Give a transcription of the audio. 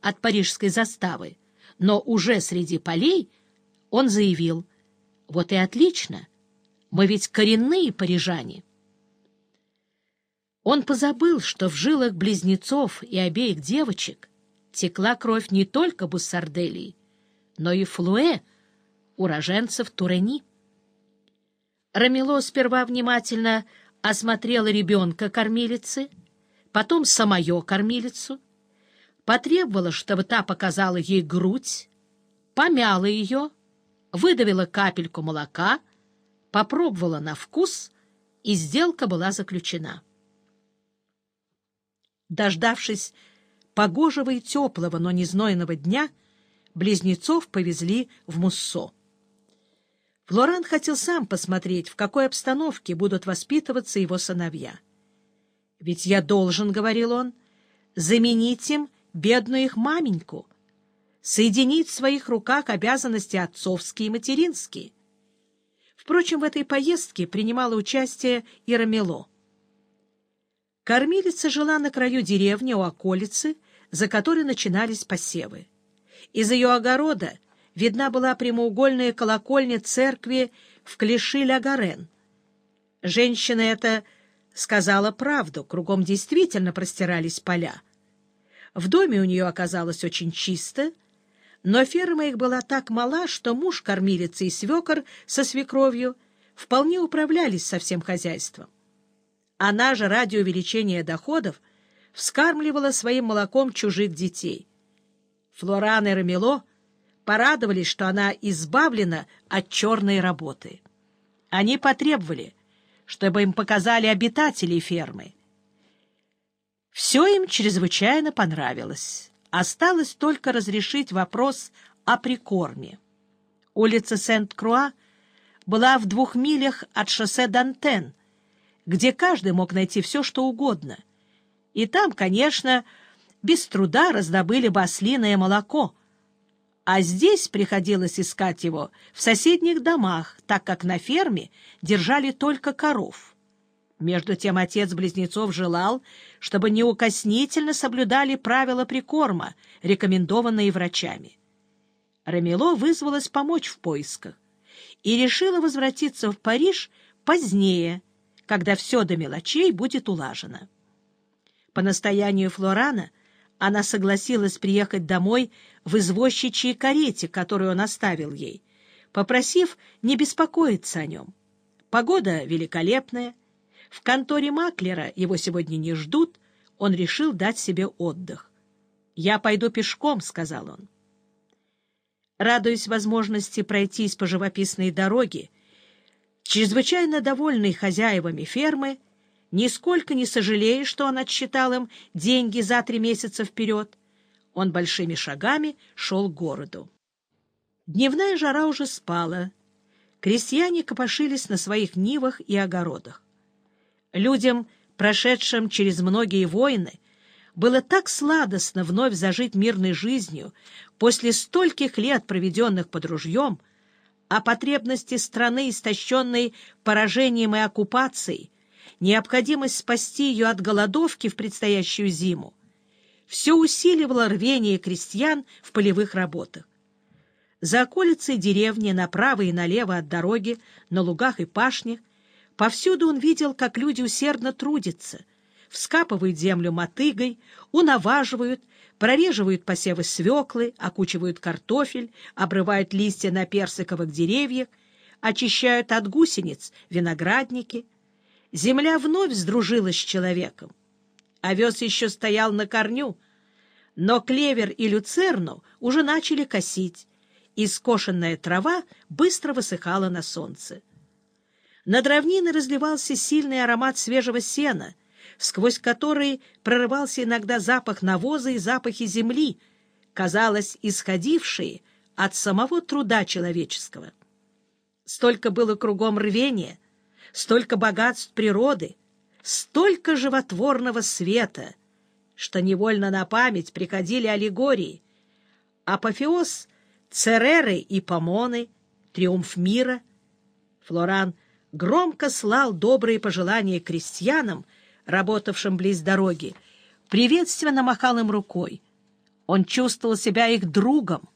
от парижской заставы, но уже среди полей он заявил, «Вот и отлично, мы ведь коренные парижане». Он позабыл, что в жилах близнецов и обеих девочек текла кровь не только Буссарделии, но и Флуэ, уроженцев Турени. Рамило сперва внимательно осмотрела ребенка кормилицы, потом самое кормилицу, потребовала, чтобы та показала ей грудь, помяла ее, выдавила капельку молока, попробовала на вкус, и сделка была заключена. Дождавшись погожего и теплого, но не знойного дня, близнецов повезли в Муссо. Флоран хотел сам посмотреть, в какой обстановке будут воспитываться его сыновья. «Ведь я должен, — говорил он, — заменить им бедную их маменьку, соединить в своих руках обязанности отцовские и материнские». Впрочем, в этой поездке принимала участие и Рамело. Кормилица жила на краю деревни у околицы, за которой начинались посевы. Из ее огорода — видна была прямоугольная колокольня церкви в Клиши-Ля-Гарен. Женщина эта сказала правду, кругом действительно простирались поля. В доме у нее оказалось очень чисто, но ферма их была так мала, что муж кормилицы и свекор со свекровью вполне управлялись со всем хозяйством. Она же ради увеличения доходов вскармливала своим молоком чужих детей. Флоран и Рамело порадовались, что она избавлена от черной работы. Они потребовали, чтобы им показали обитателей фермы. Все им чрезвычайно понравилось. Осталось только разрешить вопрос о прикорме. Улица Сент-Круа была в двух милях от шоссе Дантен, где каждый мог найти все, что угодно. И там, конечно, без труда раздобыли бы ослиное молоко — а здесь приходилось искать его в соседних домах, так как на ферме держали только коров. Между тем отец близнецов желал, чтобы неукоснительно соблюдали правила прикорма, рекомендованные врачами. Рамило вызвалась помочь в поисках и решила возвратиться в Париж позднее, когда все до мелочей будет улажено. По настоянию Флорана она согласилась приехать домой в извозчичьей карете, которую он оставил ей, попросив не беспокоиться о нем. Погода великолепная. В конторе Маклера его сегодня не ждут, он решил дать себе отдых. «Я пойду пешком», — сказал он. Радуясь возможности пройтись по живописной дороге, чрезвычайно довольный хозяевами фермы, нисколько не сожалея, что он отсчитал им деньги за три месяца вперед, он большими шагами шел к городу. Дневная жара уже спала. Крестьяне копошились на своих нивах и огородах. Людям, прошедшим через многие войны, было так сладостно вновь зажить мирной жизнью после стольких лет, проведенных под ружьем, а потребности страны, истощенной поражением и оккупацией, необходимость спасти ее от голодовки в предстоящую зиму, все усиливало рвение крестьян в полевых работах. За околицей деревни, направо и налево от дороги, на лугах и пашнях, повсюду он видел, как люди усердно трудятся, вскапывают землю мотыгой, унаваживают, прореживают посевы свеклы, окучивают картофель, обрывают листья на персиковых деревьях, очищают от гусениц виноградники — земля вновь сдружилась с человеком. Овес еще стоял на корню, но клевер и люцерну уже начали косить, и скошенная трава быстро высыхала на солнце. Над равниной разливался сильный аромат свежего сена, сквозь который прорывался иногда запах навоза и запахи земли, казалось, исходившие от самого труда человеческого. Столько было кругом рвения — столько богатств природы, столько животворного света, что невольно на память приходили аллегории. Апофеоз — Цереры и Помоны, триумф мира. Флоран громко слал добрые пожелания крестьянам, работавшим близ дороги, приветственно махал им рукой. Он чувствовал себя их другом,